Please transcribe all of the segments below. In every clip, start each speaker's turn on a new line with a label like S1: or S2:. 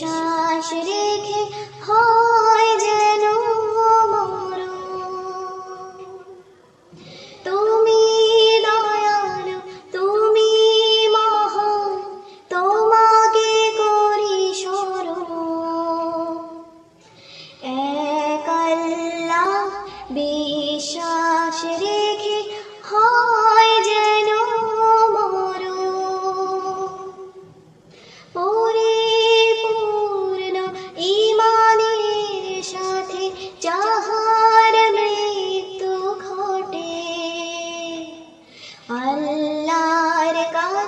S1: shine.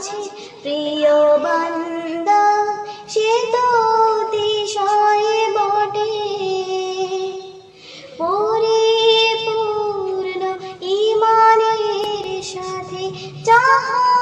S1: আছে প্রিয় বান্দা সে তো অতিশয়ে বটে। পরিপূর্ণ ইমানের সাথে চাহা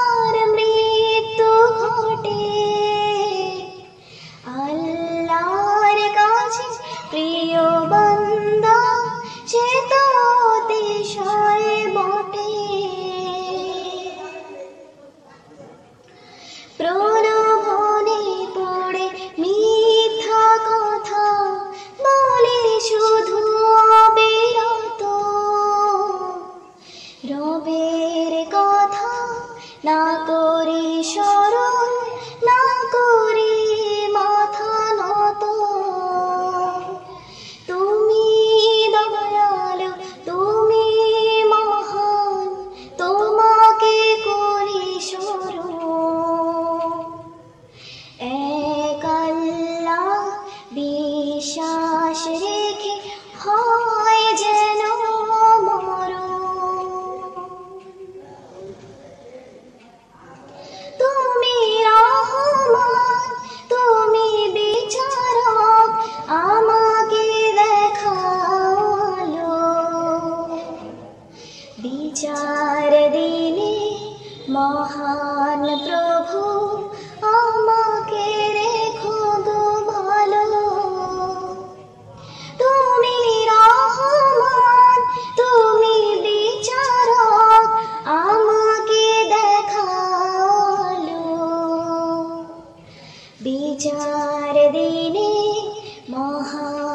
S1: Oh. शारदे ने महा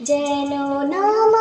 S1: যেন নাম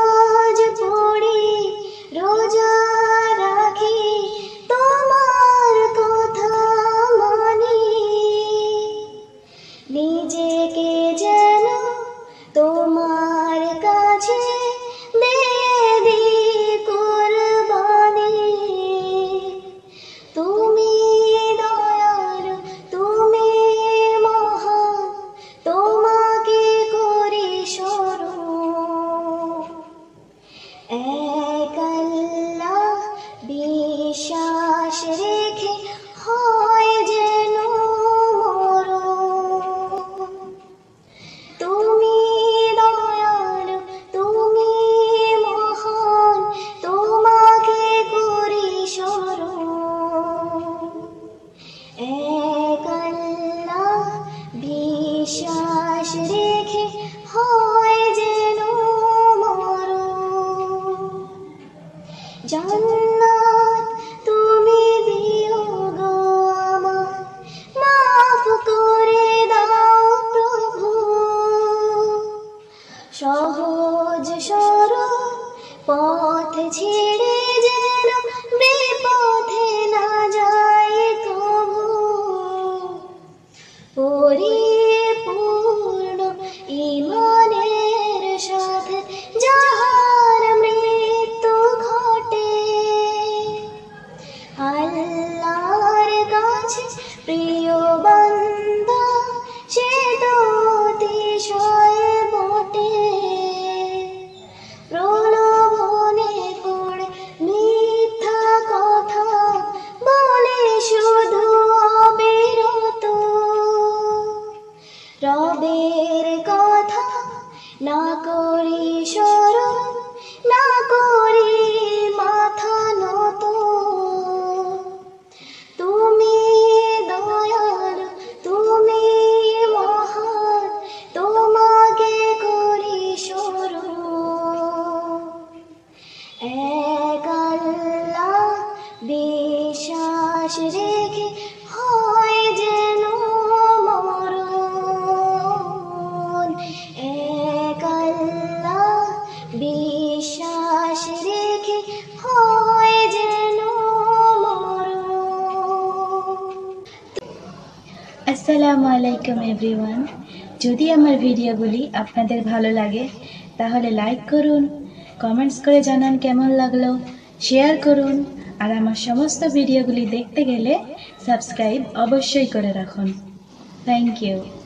S1: Krishna. কাছে প্রিয়
S2: আসসালামু আলাইকুম এভরিওয়ান। যদি আমার ভিডিওগুলি আপনাদের ভালো লাগে, তাহলে লাইক করুন, কমেন্টস করে জানান কেমন লাগল, শেয়ার করুন, আর আমার সমস্ত ভিডিওগুলি দেখতে গেলে সাবস্ক্রাইব অবশ্যই করে রাখুন। Thank you.